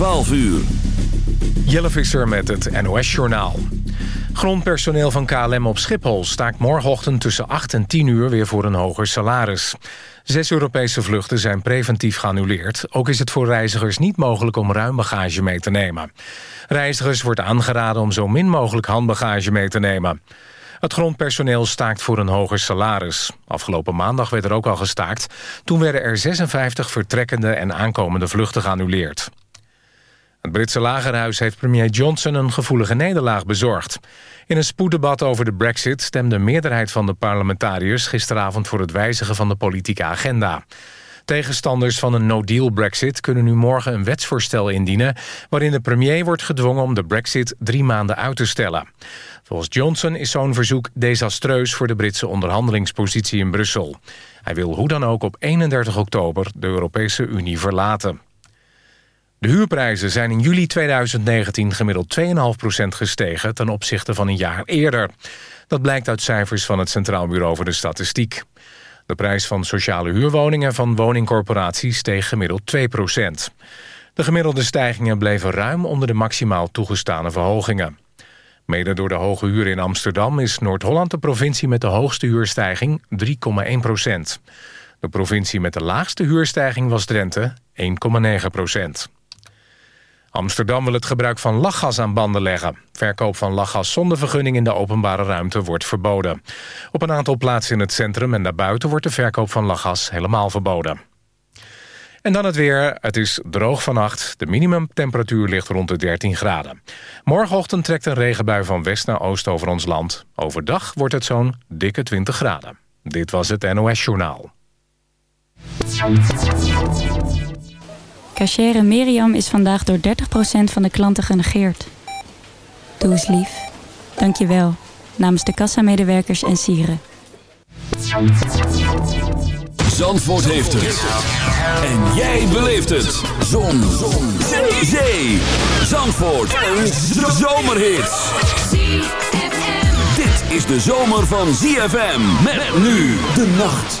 12 uur. Jelle Visser met het NOS-journaal. Grondpersoneel van KLM op Schiphol staakt morgenochtend tussen 8 en 10 uur weer voor een hoger salaris. Zes Europese vluchten zijn preventief geannuleerd. Ook is het voor reizigers niet mogelijk om ruim bagage mee te nemen. Reizigers wordt aangeraden om zo min mogelijk handbagage mee te nemen. Het grondpersoneel staakt voor een hoger salaris. Afgelopen maandag werd er ook al gestaakt. Toen werden er 56 vertrekkende en aankomende vluchten geannuleerd. Het Britse lagerhuis heeft premier Johnson een gevoelige nederlaag bezorgd. In een spoeddebat over de brexit stemde meerderheid van de parlementariërs... gisteravond voor het wijzigen van de politieke agenda. Tegenstanders van een no-deal brexit kunnen nu morgen een wetsvoorstel indienen... waarin de premier wordt gedwongen om de brexit drie maanden uit te stellen. Volgens Johnson is zo'n verzoek desastreus voor de Britse onderhandelingspositie in Brussel. Hij wil hoe dan ook op 31 oktober de Europese Unie verlaten. De huurprijzen zijn in juli 2019 gemiddeld 2,5% gestegen... ten opzichte van een jaar eerder. Dat blijkt uit cijfers van het Centraal Bureau voor de Statistiek. De prijs van sociale huurwoningen van woningcorporaties steeg gemiddeld 2% De gemiddelde stijgingen bleven ruim onder de maximaal toegestane verhogingen. Mede door de hoge huur in Amsterdam is Noord-Holland de provincie met de hoogste huurstijging 3,1 procent. De provincie met de laagste huurstijging was Drenthe 1,9 procent. Amsterdam wil het gebruik van lachgas aan banden leggen. Verkoop van lachgas zonder vergunning in de openbare ruimte wordt verboden. Op een aantal plaatsen in het centrum en daarbuiten wordt de verkoop van lachgas helemaal verboden. En dan het weer. Het is droog vannacht. De minimumtemperatuur ligt rond de 13 graden. Morgenochtend trekt een regenbui van west naar oost over ons land. Overdag wordt het zo'n dikke 20 graden. Dit was het NOS Journaal. Cachere Miriam is vandaag door 30% van de klanten genegeerd. Doe eens lief. Dank je wel. Namens de kassamedewerkers en sieren. Zandvoort heeft het. En jij beleeft het. Zon. Zon. Zee. Zee. Zandvoort. Een zomerhit. Dit is de zomer van ZFM. Met nu de nacht.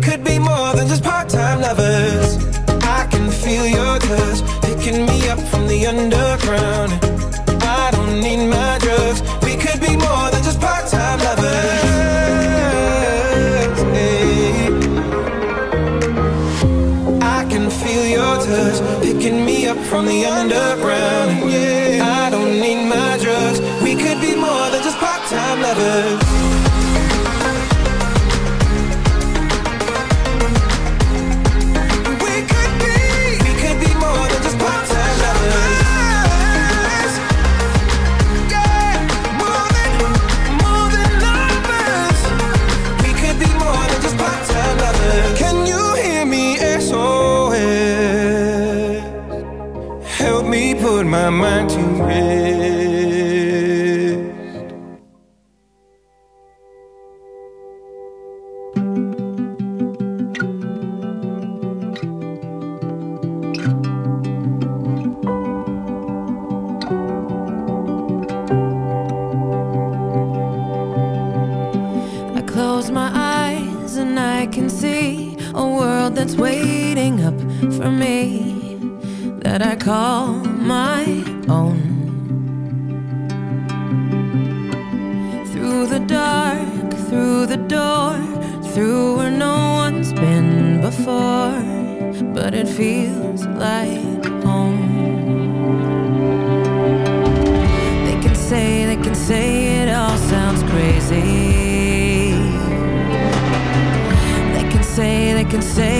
could be more than just part-time lovers. I can feel your touch Picking me up from the underground. I don't need my drugs. We could be more than just part-time lovers. Hey. I can feel your touch Picking me up from the underground. Yeah. I don't need my drugs. We could be more than just part-time lovers. main can say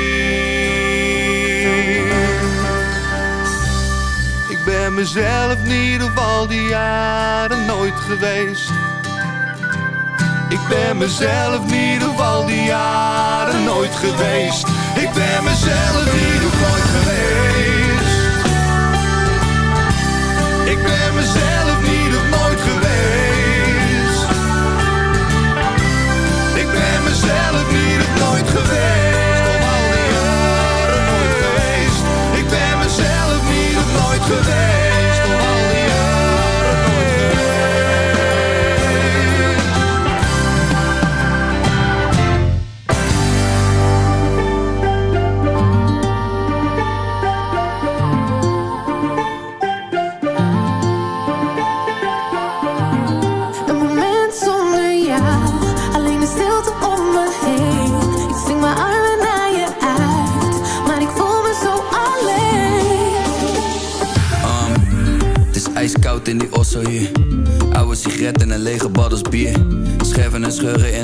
Mezelf niet op al die jaren nooit geweest. Ik ben mezelf niet op al die jaren nooit geweest. Ik ben mezelf niet op nooit geweest. Ik ben mezelf niet op nooit geweest. Ik ben mezelf niet nooit geweest.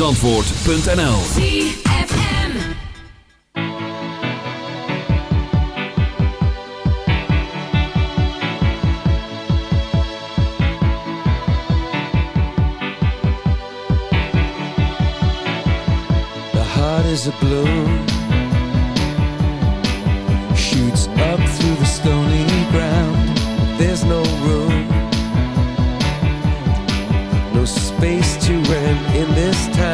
antwoord.nl.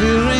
to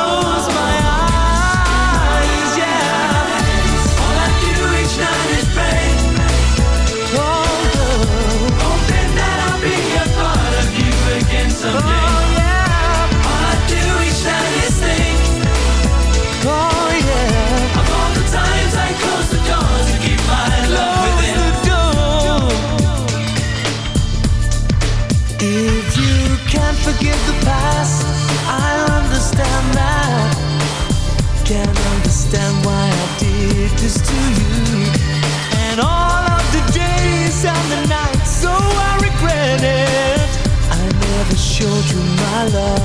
my love.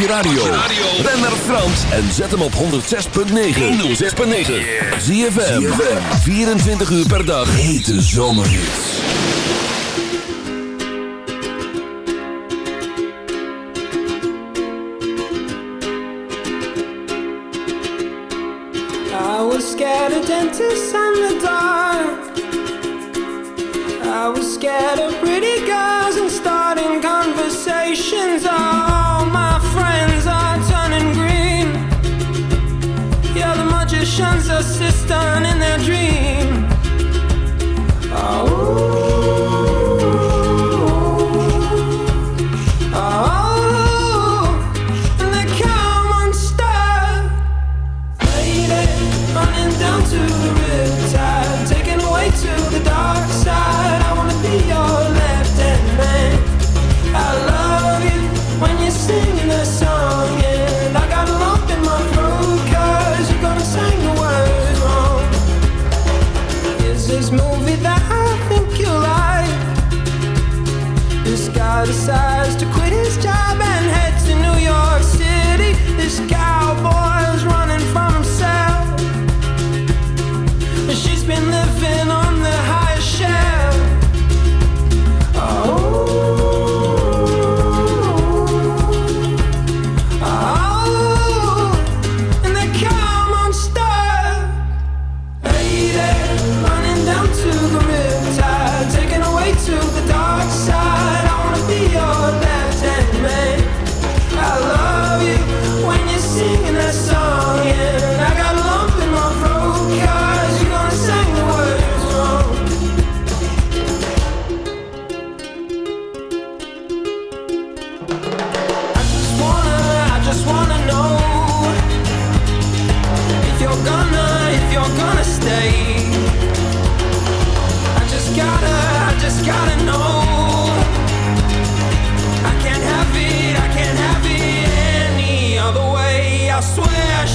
je radio. Ben naar Frans en zet hem op 106.9. 106.9. Zie 24 uur per dag. Hete zomerhits. I was scared of dentists the dark. I was scared of pretty.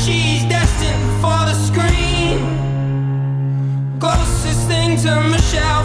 she's destined for the screen. Closest thing to Michelle.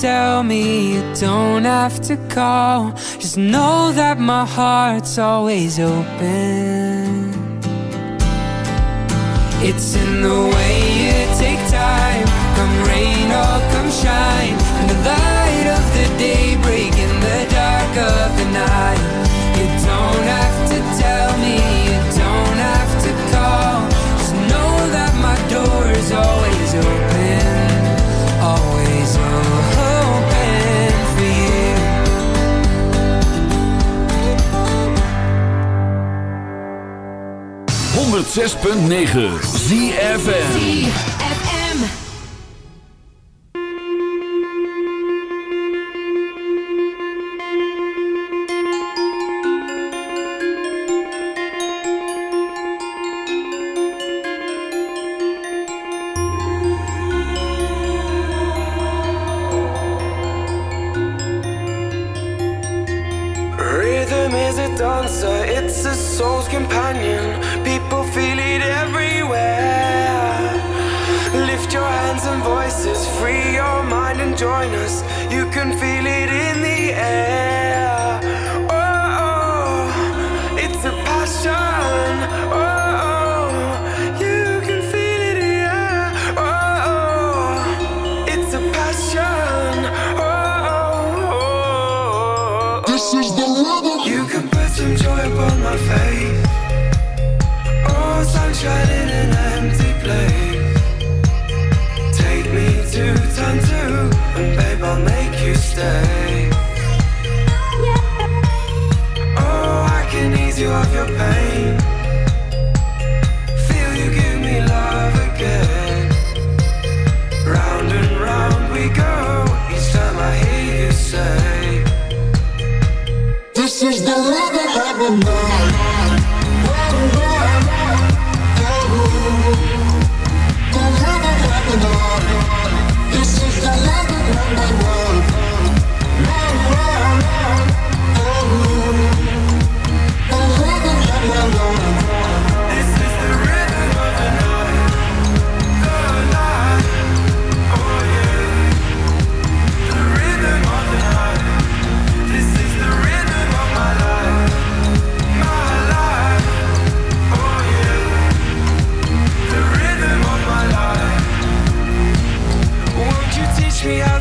tell me you don't have to call. Just know that my heart's always open. It's in the way you take time, come rain or come shine. In the light of the day, breaking the dark of the night. 106.9 ZFN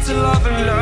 to love and learn.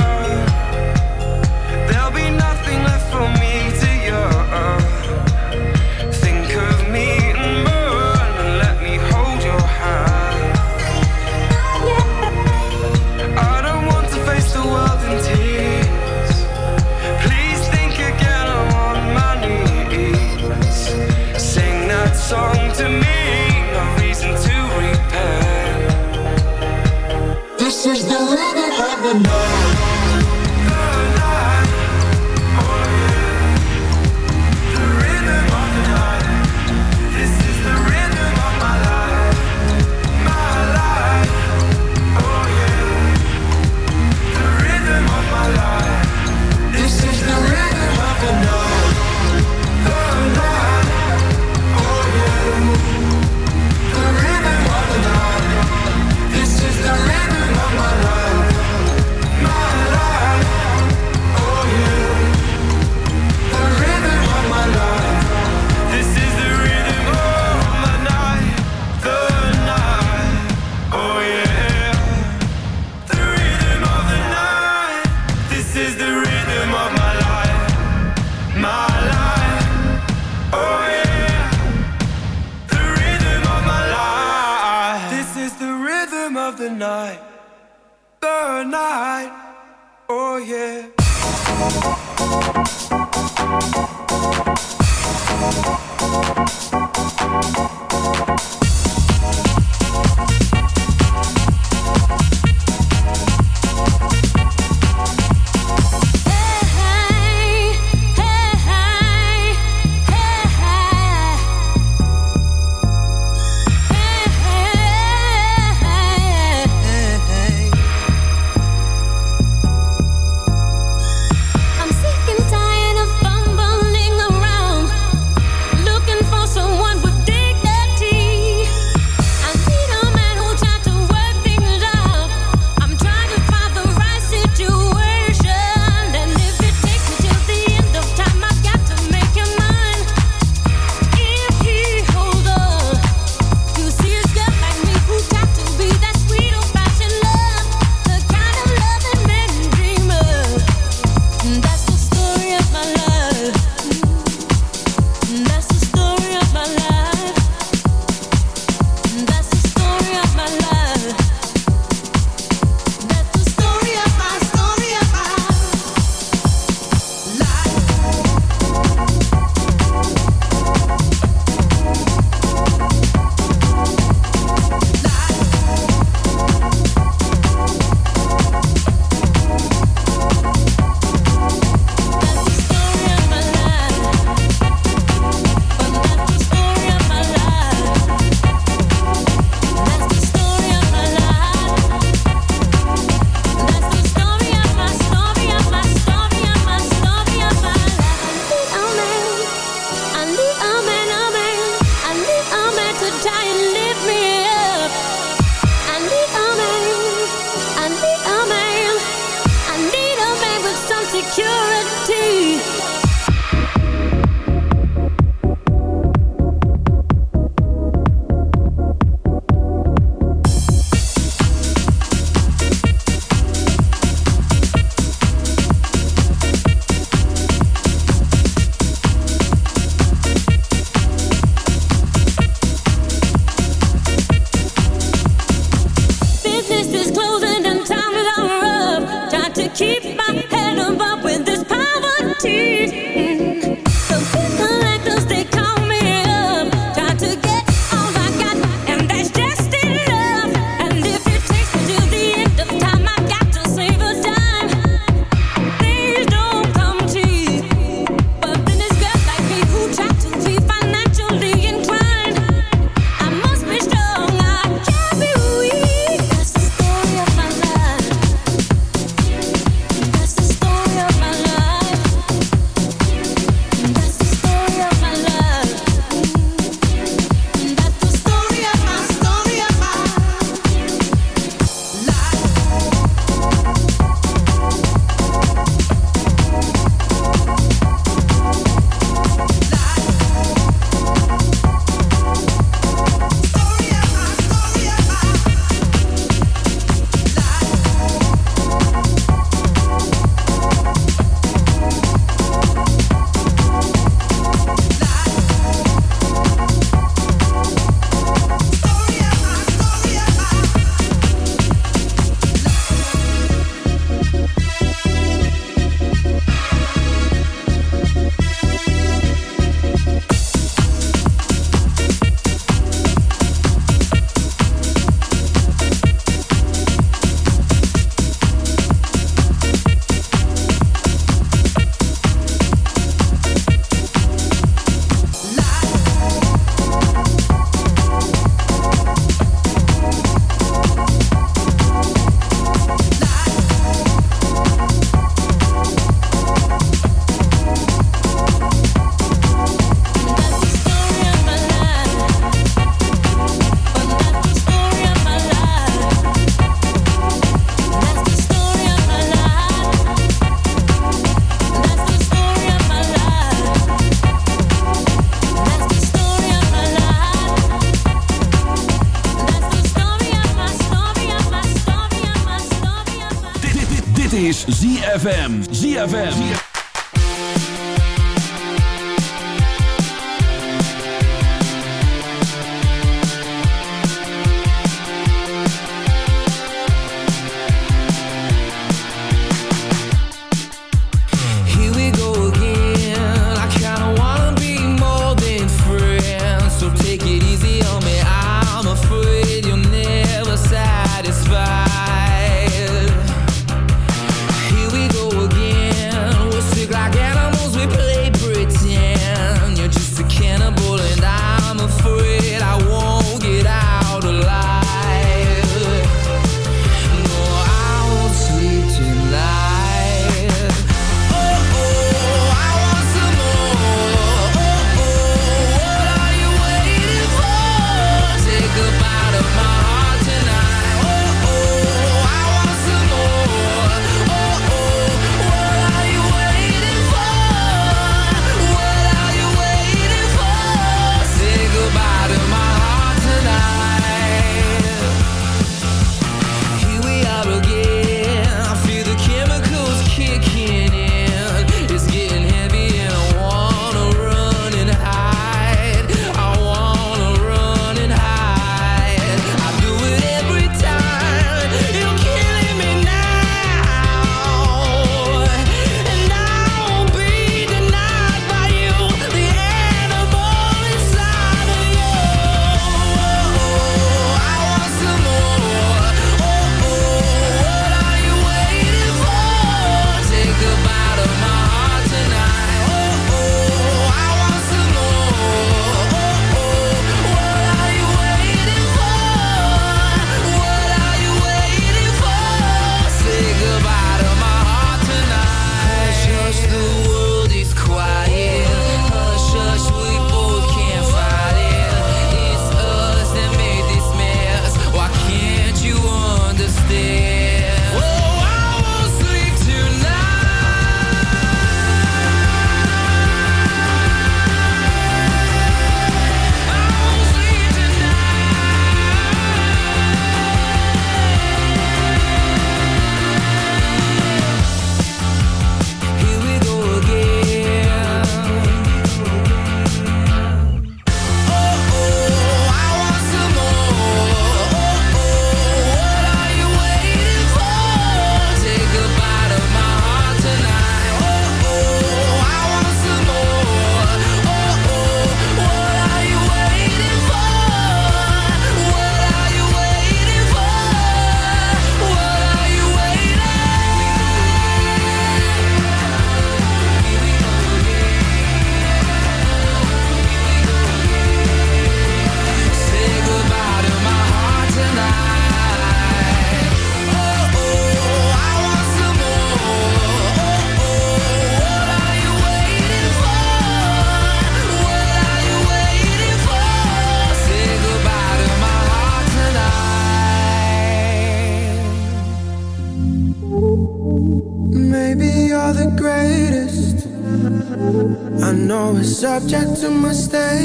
To my stay